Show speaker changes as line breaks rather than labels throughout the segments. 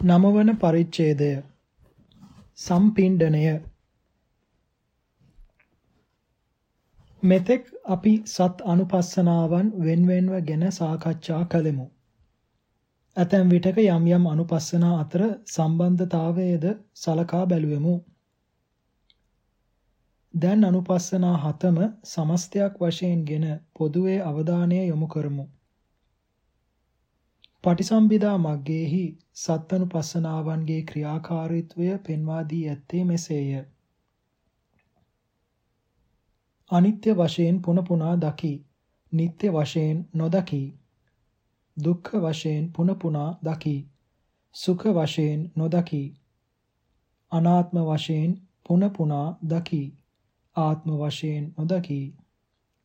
නමවන පරිච්ඡේදය සම්පිණ්ඩණය මෙතෙක් අපි සත් අනුපස්සනාවන් වෙන්වෙන්ව ගැන සාකච්ඡා කළෙමු. ඇතැම් විටක යම් යම් අනුපස්සනා අතර සම්බන්ධතාවයේද සලකා බැලුවෙමු. දැන් අනුපස්සනා හතම සමස්තයක් වශයෙන්ගෙන පොදුවේ අවධානය යොමු කරමු. පටිසම්භිදා මග්ගේහි සත්තනුපස්සනාවන්ගේ ක්‍රියාකාරීත්වය පෙන්වා දී ඇත්තේ මෙසේය. අනිත්‍ය වශයෙන් පුන පුනා දකි. නিত্য වශයෙන් නොදකි. දුක්ඛ වශයෙන් පුන පුනා දකි. සුඛ වශයෙන් නොදකි. අනාත්ම වශයෙන් පුන පුනා දකි. ආත්ම වශයෙන් නොදකි.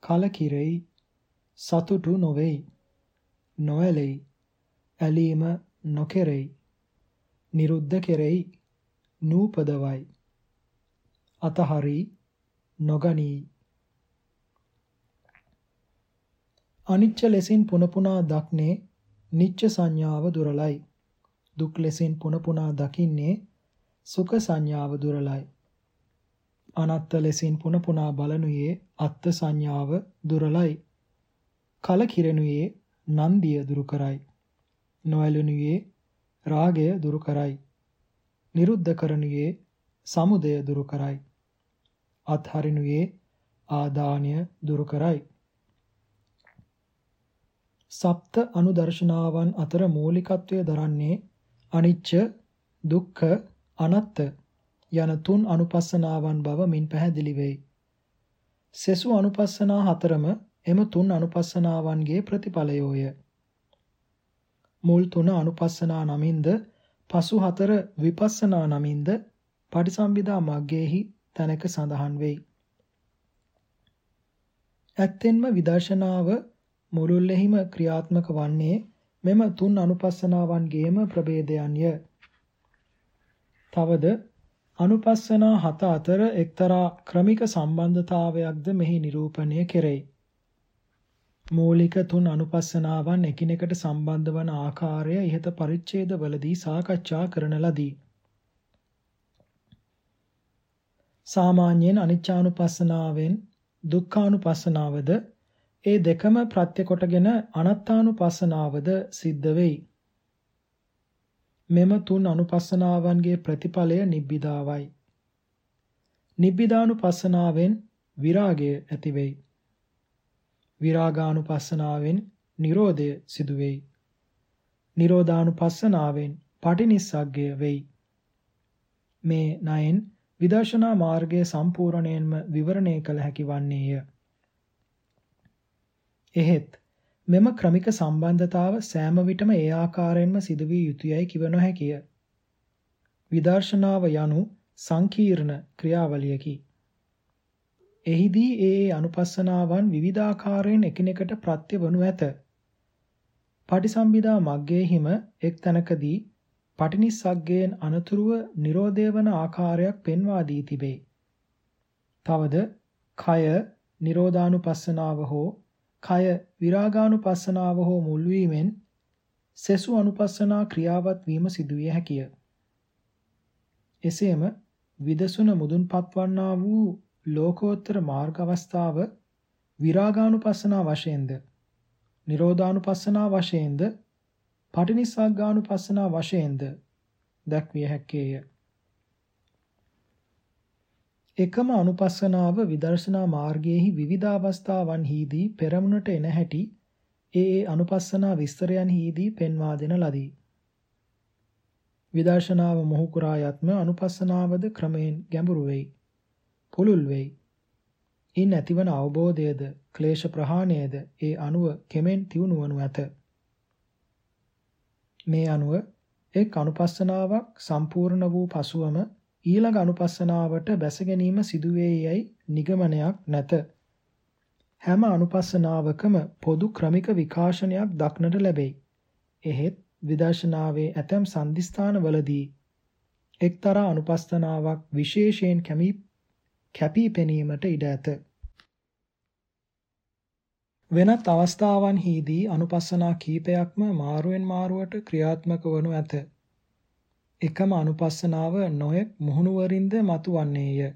කලකිරෙයි සතුටු නොවේයි. නොඇලෙයි ඇලීම නොකෙරෙයි. නිරුද්ධ කෙරෙයි. නූපදවයි. අතහරි නොගනී. අනිච්ච ලෙසින් පුන පුනා දක්නේ නිච්ච සංඥාව දුරලයි. දුක් ලෙසින් පුන පුනා දකින්නේ සුඛ සංඥාව දුරලයි. අනත්ත ලෙසින් පුන පුනා බලනුයේ අත්ත් සංඥාව දුරලයි. කල කිරණුයේ නන්දිය දුරු කරයි. නොඇලුණුයේ රාගය දුරු කරයි. නිරුද්ධ කරනුයේ සමුදය දුරු කරයි. අත්හරිනුයේ ආදානය දුරු කරයි. සප්ත අනුදර්ශනාවන් අතර මූලිකත්වය දරන්නේ අනිච්ච දුක්ඛ අනත්ත යන තුන් අනුපස්සනාවන් බව මින් පැහැදිලි වෙයි. සෙසු අනුපස්සනා හතරම එම තුන් අනුපස්සනාවන්ගේ ප්‍රතිඵලයෝය. මුල් තුන අනුපස්සනා නමින්ද පසු හතර විපස්සනා නමින්ද පටිසම්භිදා මග්ගයේහි තැනක සඳහන් වෙයි. ඇත්තෙන්ම විදර්ශනාව මුළුල්ලෙහිම ක්‍රියාත්මක වන්නේ මෙම තුන් අනුපස්සනාවන්ගේම ප්‍රභේදයන්ය. තවද අනුපස්සනා හත අතර එක්තරා ක්‍රමික සම්බන්ධතාවයක්ද මෙහි නිරූපණය කෙරෙයි. මූලික තුන් අනුපස්සනාවන් එකිනෙකට සම්බන්ධ වන ආකාරය ඉහත පරිච්ඡේදවලදී සාකච්ඡා කරන ලදී. සාමාන්‍යයෙන් අනිච්චානුපස්සනාවෙන් දුක්ඛානුපස්සනාවද ඒ දෙකම ප්‍රත්‍ය කොටගෙන අනත්තානුපස්සනාවද සිද්ධ වෙයි. මෙම තුන් අනුපස්සනාවන්ගේ ප්‍රතිඵලය නිබ්බිදාවයි. නිබ්බිදානුපස්සනාවෙන් විරාගය ඇති වෙයි. විරාගානුපස්සනාවෙන් Nirodha සිදු වෙයි. Nirodhanupassanaවෙන් පටිනිස්සග්ගය වෙයි. මේ නයෙන් විදර්ශනා මාර්ගය සම්පූර්ණයෙන්ම විවරණය කළ හැකි වන්නේය. එහෙත් මෙම ක්‍රමික සම්බන්ධතාව සෑම විටම ඒ ආකාරයෙන්ම සිදු විය යුතුයයි කිව නොහැකිය. විදර්ශනාව යනු සංකීර්ණ ක්‍රියාවලියකි. එහිදී ඒ ඒ අනුපස්සනාවන් විවිධාකාරයෙන් එකිනෙකට ප්‍රත්‍ය වනු ඇත. පටිසම්භිදා මග්ගයේහිම එක් තැනකදී පටිනිස්සග්ගයෙන් අනතුරුව Nirodhe වන ආකාරයක් පෙන්වා දී තිබේ. තවද කය Nirodhanupassanaව හෝ කය විරාගානුපස්සනාව හෝ මුල් වීමෙන් සෙසු අනුපස්සනා ක්‍රියාවත් වීම සිදුවිය හැකිය. එසේම විදසුන මුදුන්පත් වන්නා වූ ලෝකෝත්තර මාර්ග අවස්ථාව විරාගානුපස්සනා වශයෙන්ද නිරෝධානුපස්සනා වශයෙන්ද පටිනිස්සග්ගානුපස්සනා වශයෙන්ද දක්විය හැකිය. එකම අනුපස්සනාව විදර්ශනා මාර්ගයේහි විවිධ අවස්ථාවන්හිදී පෙරමුණට එන හැටි ඒ ඒ අනුපස්සනා විස්තරයන්හිදී පෙන්වා දෙන ලදී. විදර්ශනාව මොහු කුරා යත්ම අනුපස්සනාවද ක්‍රමයෙන් ගැඹුරු වෙයි. පුළුල් වෙයි. ඉන් ඇතිවන අවබෝධයද ක්ලේශ ප්‍රහාණයද ඒ අනුව කෙමෙන් තියුණු වනු ඇත. මේ අනුව එක් අනුපස්සනාවක් සම්පූර්ණ වූ පසුවම ඊළඟ අනුපස්සනාවට බැස ගැනීම සිදුවේ යයි නිගමනයක් නැත. හැම අනුපස්සනාවකම පොදු ක්‍රමික විකාශනයක් දක්නට ලැබෙයි. එහෙත් විදර්ශනාවේ ඇතැම් සම්දිස්ථානවලදී එක්තරා අනුපස්සනාවක් විශේෂයෙන් කැමී කැපී පෙනීමට ඉඩ ඇත. වෙනත් අවස්ථාවන්හිදී අනුපස්සනා කීපයක්ම මාරුවෙන් මාරුවට ක්‍රියාත්මක වනු ඇත. එකම අනුපස්සනාව නොයෙක් මුහුණුවරින්ද මතුවන්නේය.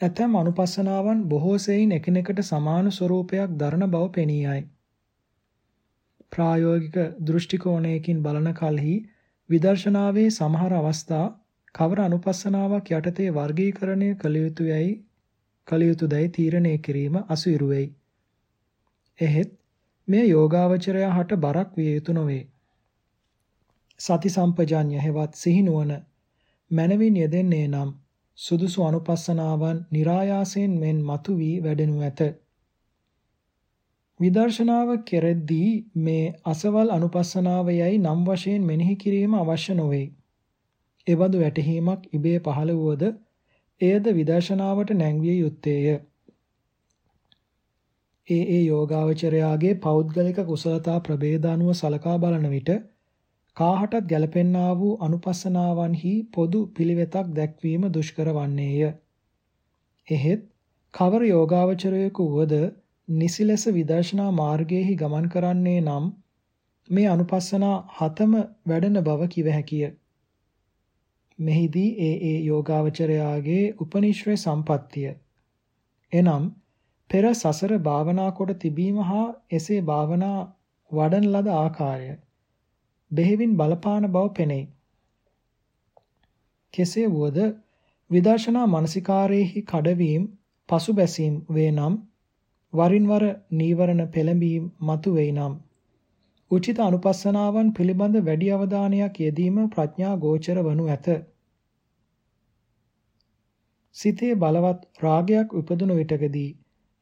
ඇතැම් අනුපස්සනාවන් බොහෝ සෙයින් එකිනෙකට සමාන ස්වરૂපයක් දරන බව පෙනී යයි. ප්‍රායෝගික දෘෂ්ටි කෝණයකින් බලන කලෙහි විදර්ශනාවේ සමහර අවස්ථා කවර අනුපස්සනාවක් යටතේ වර්ගීකරණය කළ යුතුයයි කළ යුතුයදයි තීරණය කිරීම අසුරු වෙයි. එහෙත් මේ යෝගාවචරයා හට බරක් විය යුතු නොවේ. සති සම්පජාඤ්ඤ හෙවත් සිහිනුවන මනවින් යෙදෙන්නේ නම් සුදුසු අනුපස්සනාවන් નિરાයාසයෙන් මෙන් මතු වී වැඩෙනු ඇත. විදර්ශනාව කෙරෙද්දී මේ අසවල් අනුපස්සනාව යයි නම් වශයෙන් මෙනෙහි කිරීම අවශ්‍ය නොවේ. එබඳු වැටහීමක් ඉබේ පහළ වුවද එයද විදර්ශනාවට නැංවිය යුත්තේය. ඒ ඒ යෝගාවචරයාගේ පෞද්ගලික කුසලතා ප්‍රභේද අනුව සලකා බලන විට කාහටත් ගැලපෙන්නා වූ අනුපස්සනාවන්හි පොදු පිළිවෙතක් දැක්වීම දුෂ්කර වන්නේය. එහෙත් කවර යෝගාවචරයෙකු වද නිසි ලෙස විදර්ශනා මාර්ගයේහි ගමන් කරන්නේ නම් මේ අනුපස්සනා හතම වැඩෙන බව කිව හැකිය. මෙහිදී ඒ ඒ යෝගාවචරයාගේ උපනිශ්‍රේ සම්පත්තිය. එනම් පෙර සසර භාවනා කොට තිබීම හා එසේ භාවනා වඩන ලද ආකාරය බෙහෙවින් බලපාන බව පෙනෙයි. කෙසේ වුවද විදර්ශනා මානසිකාරයේහි කඩවීම පසුබැසීම් වේ නම් වරින් වර නීවරණ පෙළඹීම් මතු වෙයි නම් උචිත අනුපස්සනාවන් පිළිබඳ වැඩි අවධානයක් යෙදීම ප්‍රඥා ගෝචර වනු ඇත. සිතේ බලවත් රාගයක් උපදුණු විටකදී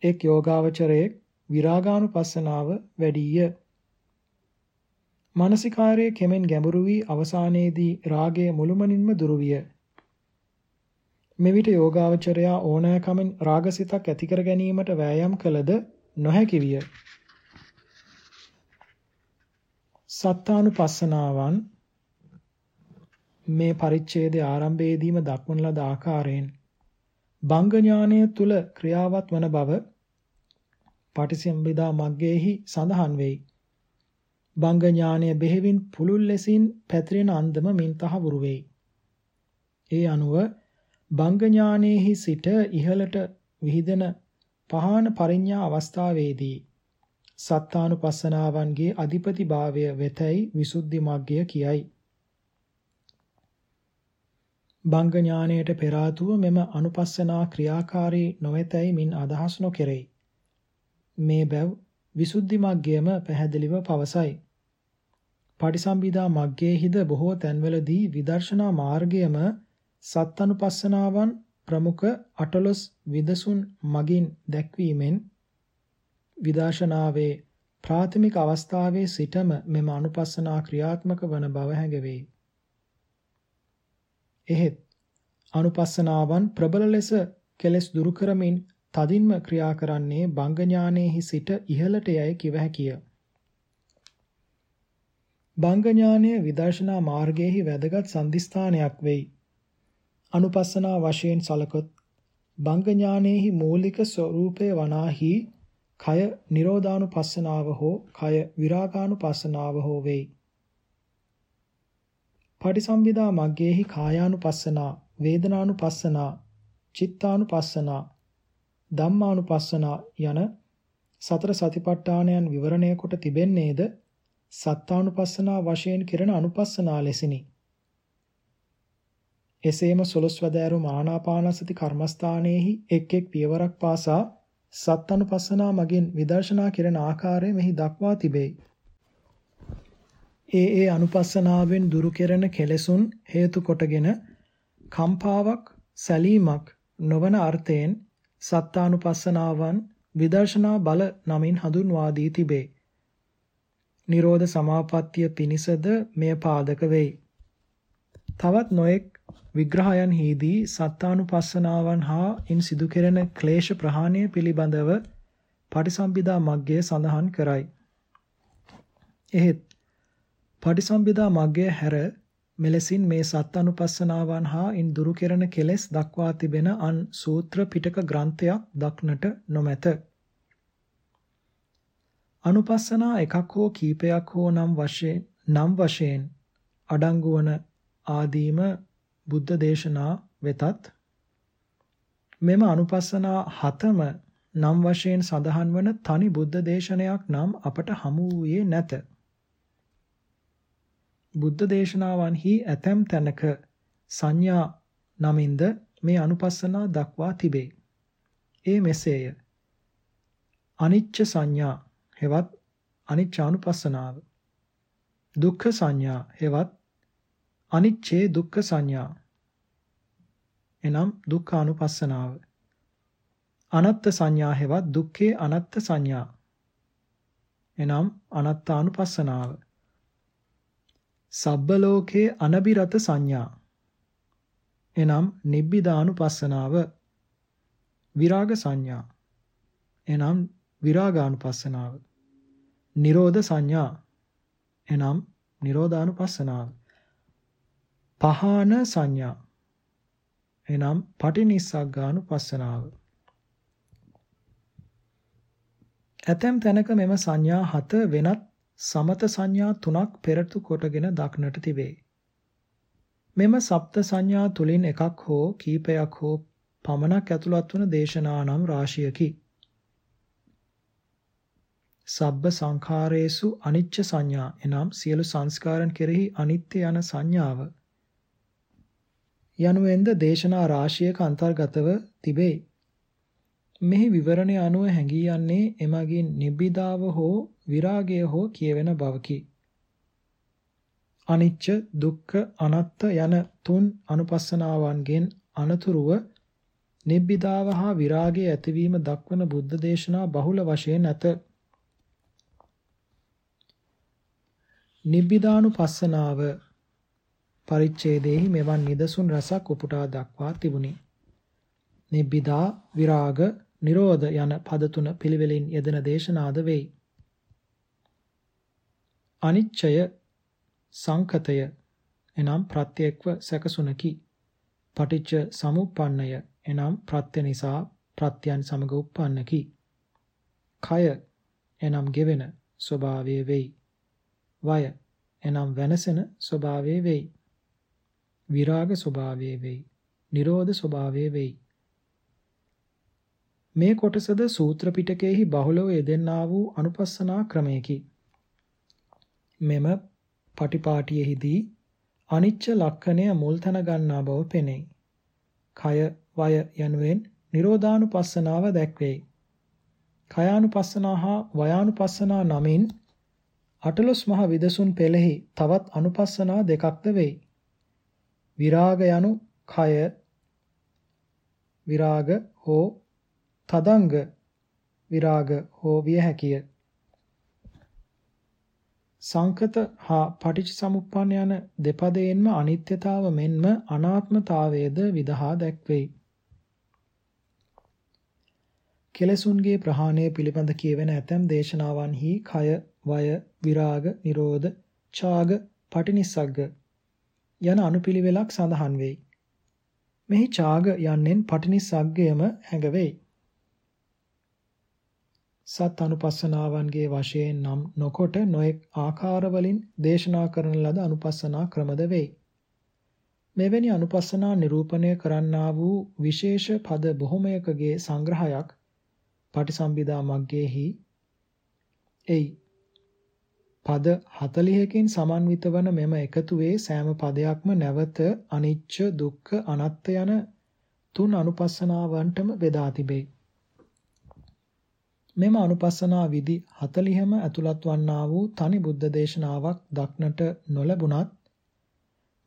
එක් යෝගාවචරයේ විරාගානුපස්සනාව වැඩිය. මානසිකාර්යයේ කෙමෙන් ගැඹුරු වී අවසානයේදී රාගය මුළුමනින්ම දුරු විය. මෙවිට යෝගාවචරයා ඕනෑකමින් රාගසිතක් ඇති කර ගැනීමට වෑයම් කළද නොහැකි විය. සත්තානුපස්සනාවන් මේ පරිච්ඡේදයේ ආරම්භයේදීම දක්වන ලද ආකාරයෙන් බංග ඥානය තුල ක්‍රියාවත් වන බව පටිසම්භිදා මග්ගයේහි සඳහන් වෙයි. බංග ඥානය බෙහෙවින් පුළුල් ලෙසින් පැතිරෙන අන්දම මින් තහවුරු වෙයි. ඒ අනුව බංග ඥානයේහි සිට ඉහළට විහිදෙන පහාන පරිඥා අවස්ථාවේදී සත්තානුපස්සනාවන්ගේ අධිපතිභාවය වෙතයි විසුද්ධි මග්ගය කියයි. බංග ඥානයට පෙර මෙම අනුපස්සනා ක්‍රියාකාරී නොවේතයි මින් අදහස් නොකෙරෙයි. මේ බැව් විසුද්ධි මග්ගයම පැහැදිලිව පවසයි. පටිසම්භිදා මග්ගයේහිද බොහෝ තැන්වලදී විදර්ශනා මාර්ගයම සත්තනුපස්සනාවන් ප්‍රමුඛ අටලොස් විදසුන් මගින් දැක්වීමෙන් විදර්ශනාවේ ප්‍රාථමික අවස්ථාවේ සිටම මෙම අනුපස්සනා ක්‍රියාත්මක වන බව හැඟවෙයි. එහෙත් අනුපස්සනාවන් ප්‍රබල ලෙස කෙලස් දුරු කරමින් තදින්ම ක්‍රියා කරන්නේ බංග ඥානයේහි සිට ඉහළට යයි කිව හැකිය. බංග ඥානය විදර්ශනා මාර්ගයේහි වැදගත් සම්දිස්ථානයක් වෙයි. අනුපස්සනා වශයෙන් සලකොත් බංග ඥානයේහි මූලික ස්වરૂපය වනාහි කය නිරෝධානුපස්සනාව හෝ කය විරාගානුපස්සනාව හෝ වෙයි. පටිසම්භිදා මග්ගයේහි කායානුපස්සනා, වේදනානුපස්සනා, චිත්තානුපස්සනා ධම්මානුපස්සනා යන සතර සතිපට්ඨානයන් විවරණය කොට තිබෙන්නේද සත්තානුපස්සනා වශයෙන් කෙරෙන අනුපස්සනා ලෙසිනි. එසේම සොළොස්වැදෑරුම් ආනාපානසති කර්මස්ථානයේහි එක් එක් පියවරක් පාසා සත්තානුපස්සනා මගින් විදර්ශනා කෙරෙන ආකාරය මෙහි දක්වා තිබේ. ඒ ඒ අනුපස්සනාවෙන් දුරු කෙරෙන කෙලෙසුන් හේතු කොටගෙන කම්පාවක් සැලීමක් නොවන අර්ථයෙන් සත්තානුපස්සනාවන් විදර්ශනා බල නමින් හඳුන්වා දී තිබේ. නිරෝධ සමාපත්තිය පිනිසද මෙය පාදක වෙයි. තවත් නොඑක් විග්‍රහයන්හිදී සත්තානුපස්සනාවන් හා ඉන් සිදු කෙරෙන ක්ලේශ ප්‍රහාණය පිළිබඳව පටිසම්භිදා මග්ගය සඳහන් කරයි. එහෙත් පටිසම්භිදා මග්ගය හැර මෙලෙසින් මේ සත් අනුපස්සනාවන් හා ඉන් දුරු කෙරෙන කෙලෙස් දක්වා තිබෙන අන් සූත්‍ර පිටක ග්‍රන්ථයක් දක්නට නොමැත. අනුපස්සනා එකක් හෝ කීපයක් හෝ නම් වශයෙන් නම් වශයෙන් අඩංගු වන ආදීම බුද්ධ දේශනා වෙතත් මෙම අනුපස්සනා හතම නම් වශයෙන් සඳහන් වන තනි බුද්ධ දේශනයක් නම් අපට හමු වූයේ නැත. බුද්ධ දේශනාවන්හි ඇතැම් තැනක සංඥා නමින්ද මේ අනුපස්සනා දක්වා තිබේ. ඒ මෙසේය. අනිච්ච සංඥා හෙවත් අනිච්චානුපස්සනාව. දුක්ඛ සංඥා හෙවත් අනිච්චේ දුක්ඛ සංඥා. එනම් දුක්ඛ අනුපස්සනාව. අනත්ත් සංඥා හෙවත් දුක්ඛේ අනත්ත් සංඥා. එනම් අනත්තානුපස්සනාව. සබ්බ ලෝකේ අනබිරත සංඥා. එනම් නිබ්බිදානුපස්සනාව. විරාග සංඥා. එනම් විරාගානුපස්සනාව. නිරෝධ සංඥා. එනම් නිරෝධානුපස්සනාව. පහාන සංඥා. එනම් පටිනිස්සග්ගානුපස්සනාව. ඇතැම් තැනක මෙම සංඥා හත වෙනත් සමත සංඥා තුනක් පෙරටු කොටගෙන දක්නට තිබේ. මෙම සප්ත සංඥා තුලින් එකක් හෝ කීපයක් හෝ පමණක් ඇතුළත් වන දේශනා නම් රාශියකි. සබ්බ සංඛාරේසු අනිච්ච සංඥා එනම් සියලු සංස්කාරන් කෙරෙහි අනිත්‍ය යන සංඥාව යනුවෙන්ද දේශනා රාශියක අන්තර්ගතව තිබේ. මෙහි විවරණය අනුව හැඟී යන්නේ එමගින් නිබ්බිදාව හෝ විරාගය හෝ කියවෙන බවකි. අනිච්ච දුක්ඛ අනාත්ත යන තුන් අනුපස්සනාවන්ගෙන් අනතුරුව නිබ්බිදාව හා විරාගය ඇතිවීම දක්වන බුද්ධ දේශනා බහුල වශයෙන් ඇත. නිබ්බිදානුපස්සනාව පරිච්ඡේදයේහි මෙවන් නිදසුන් රසක් උපුටා දක්වා තිබුණි. නිබ්බිදා විරාග නිරෝධ යන පද තුන පිළිවෙලින් යෙදෙන දේශනාද වෙයි. අනිච්චය සංකතය එනම් ප්‍රත්‍යක්ව සැකසුනකි. පටිච්ච සමුප්පන්නය එනම් ප්‍රත්‍ය නිසා ප්‍රත්‍යයන් සමග උප්පන්නකි. කය එනම් ගෙවෙන ස්වභාවය වෙයි. වය එනම් වෙනසෙන ස්වභාවය වෙයි. විරාග ස්වභාවය වෙයි. නිරෝධ ස්වභාවය වෙයි. මේ කොටසද සූත්‍ර පිටකයේහි බහුලව යෙදෙන්නා වූ අනුපස්සනා ක්‍රමයකි. මෙම පටිපාටියෙහිදී අනිච්ච ලක්ෂණය මුල් තැන ගන්නා බව පෙනෙයි. කය වය යනුවෙන් නිරෝධානුපස්සනාව දැක්වේ. කයානුපස්සනා හා වයානුපස්සනා නමින් අටලොස් මහ විදසුන් පෙළෙහි තවත් අනුපස්සනා දෙකක්ද වෙයි. විරාග යනු කය විරාග හෝ තදංග විරාග හෝ විය හැකිය. සංකත හා පටිච්චසමුප්පන්න යන දෙපදයෙන්ම අනිත්‍යතාව මෙන්ම අනාත්මතාවයේද විදහා දැක්වෙයි. කෙලසුන්ගේ ප්‍රහාණය පිළිබඳ කියවෙන ඇතැම් දේශනාවන්හි කය, වය, විරාග, නිරෝධ, ඡාග, පටිනිස්සග්ග යන අනුපිළිවෙලක් සඳහන් වෙයි. මෙහි ඡාග යන්නෙන් පටිනිස්සග්ගයම හැඟවෙයි. සත් අනුපස්සනාවන්ගේ වශයෙන් නම් නොකොට නොඑක් ආකාරවලින් දේශනා කරන ලද අනුපස්සනා ක්‍රමද වෙයි. මෙවැනි අනුපස්සනා නිරූපණය කරන්නා වූ විශේෂ පද බොහොමයකගේ සංග්‍රහයක් පටිසම්භිදා මග්ගයේහි එයි. පද 40කින් සමන්විත වන මෙම එකතුවේ සෑම පදයක්ම නැවත අනිච්ච දුක්ඛ අනාත්ත යන තුන් අනුපස්සනාවන්ටම බෙදා තිබේ. මෙම අනුපස්සනා විදි 40ම ඇතුළත් වන්නා වූ තනි බුද්ධ දේශනාවක් දක්නට නොලැබුණත්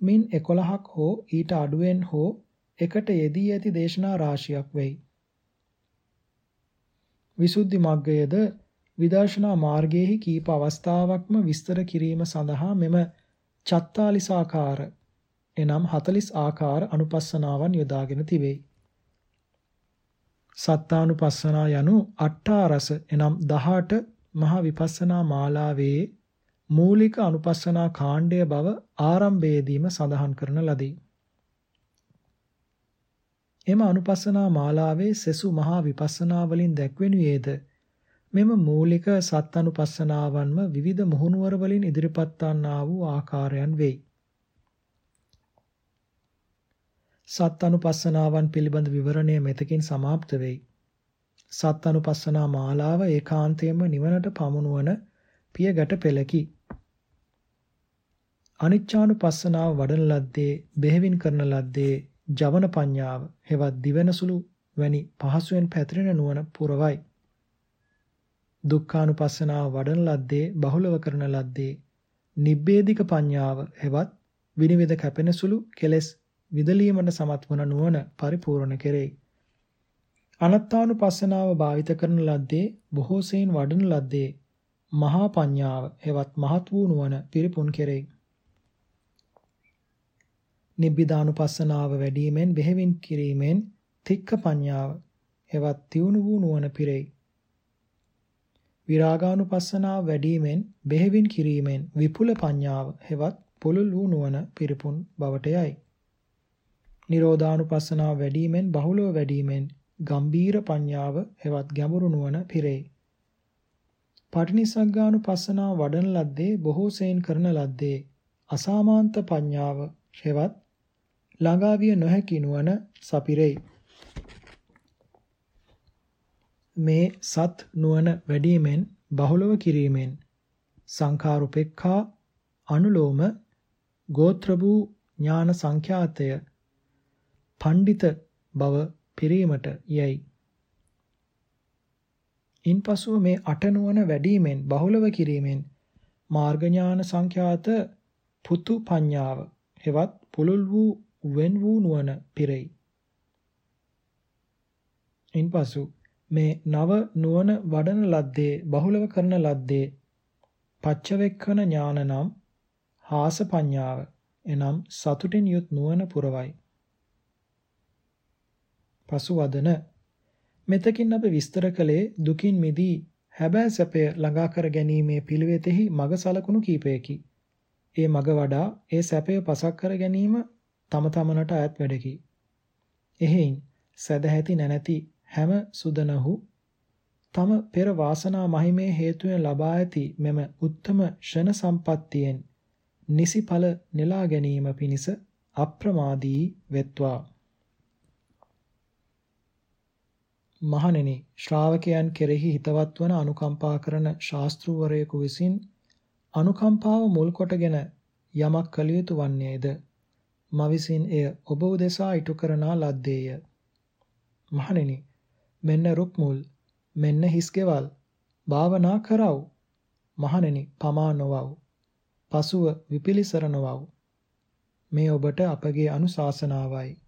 මින් 11ක් හෝ ඊට අඩුවෙන් හෝ එකට යෙදී ඇති දේශනා රාශියක් වෙයි. විසුද්ධි මග්ගයේද විදර්ශනා මාර්ගයේහි කීප අවස්ථාවක්ම විස්තර කිරීම සඳහා මෙම චත්තාලිසාකාර එනම් 40 ආකාර අනුපස්සනාවන් යොදාගෙන තිබේ. සත්තානුපස්සනා යනු අට්ඨාරස එනම් 18 මහ විපස්සනා මාලාවේ මූලික අනුපස්සනා කාණ්ඩය බව ආරම්භයේදීම සඳහන් කරන ලදී. එම අනුපස්සනා මාලාවේ සෙසු මහා විපස්සනා වලින් දැක්වෙනුයේද මෙම මූලික සත් අනුපස්සනාවන්ම විවිධ මුහුණුවර වලින් ඉදිරිපත් වන්නා වූ ආකාරයන් වෙයි. සත් අනුපස්සනාවන් පිළිබඳ විවරණය මෙතකින් સમાપ્ત වෙයි. සත් අනුපස්සනා මාලාව ඒකාන්තයෙන්ම නිවනට පමුණුවන පියගැට පෙළකි. අනිච්චානුපස්සනාව වඩන ලද්දේ බෙහෙවින් කරන ලද්දේ ජවන පඤ්ඤාව හෙවත් දිවෙනසුළු වැනි පහසුවෙන් පැතිරෙන නුවණ පුරවයි. දුක්ඛානුපස්සනාව වඩන ලද්දේ බහුලව කරන ලද්දේ නිබ්බේධික පඤ්ඤාව හෙවත් විනිවිද කැපෙන සුළු කෙලෙස් විදලීමට සමත් වන නුවණ පරිපූර්ණ කෙරෙයි. අනත්තානුපස්සනාව භාවිත කරන ලද්දේ බොහෝ සෙයින් වඩන ලද්දේ මහා පඤ්ඤාව හෙවත් මහත් වූ නුවණ පිරිපුන් කෙරෙයි. නිබ්බිදානුපස්සනාව වැඩිමෙන් බෙහෙවින් කිරීමෙන් තික්ක පඤ්ඤාව හෙවත් තියුණු වූ නුවණ පිරෙයි. විරාගානුපස්සනාව වැඩිමෙන් බෙහෙවින් කිරීමෙන් විපුල පඤ්ඤාව හෙවත් පුළුල් වූ නුවණ පිරිපුන් බවට යයි. නිරෝධානුපස්සනාව වැඩිමෙන් බහුලව වැඩිමෙන් ගම්බීර පඤ්ඤාව හෙවත් ගැඹුරු නුවණ පිරේ. පටිනිසග්ගානුපස්සනාව වඩන ලද්දේ බොහෝ සෙයින් කරන ලද්දේ අසාමාන්ත පඤ්ඤාව හෙවත් ළඟා විය නොහැකි නුවණ සපිරේ. මේ සත් නුවණ වැඩිමෙන් බහුලව කිරීමෙන් සංඛාරුපෙක්ඛා අනුලෝම ගෝත්‍ර වූ ඥාන සංඛ්‍යාතය පණ්ඩිත බව පිරීමට යයි. ඉන්පසුව මේ අට නුවණ වැඩිමෙන් බහුලව කිරීමෙන් මාර්ග ඥාන සංඛ්‍යාත පුතු පඤ්ඤාව හෙවත් පුලුල් වූ wen වූ නුවණ පිරෙයි. ඉන්පසු මේ නව නුවණ වඩන ලද්දේ බහුලව කරන ලද්දේ පච්චවෙක්කන ඥාන නම් හාස පඤ්ඤාව එනම් සතුටින් යුත් නුවණ පුරවයි. පසුවදන මෙතකින් අප විස්තර කළේ දුකින් මිදී හැබෑ සැපය ළඟා කර ගැනීමේ පිළිවෙතෙහි මඟ සලකුණු කීපයකි. ඒ මඟ වඩා ඒ සැපය පසක් කර ගැනීම තම තමනට අයත් වැඩකි. එහෙයින් සදැහැති නැනැති හැම සුදනහු තම පෙර වාසනා මහිමේ හේතුවෙන් ලබා ඇති මෙම උත්තම ෂණ සම්පත්තියෙන් නිසිඵල නෙලා ගැනීම පිණිස අප්‍රමාදී වෙත්වා මහණෙනි ශ්‍රාවකයන් කෙරෙහි හිතවත් වන අනුකම්පා කරන ශාස්ත්‍රූවරයෙකු විසින් අනුකම්පාව මුල් කොටගෙන යමක් කළ යුතු වන්නේද? මවිසින් එය ඔබ උදෙසා ඉටු කරනා ලද්දේය. මහණෙනි මෙන්න රුක් මුල් මෙන්න හිස් ගෙවල් භාවනා කරව. මහණෙනි පමා නොවව්. පසුව විපිලිසර නොවව්. මේ ඔබට අපගේ අනුශාසනාවයි.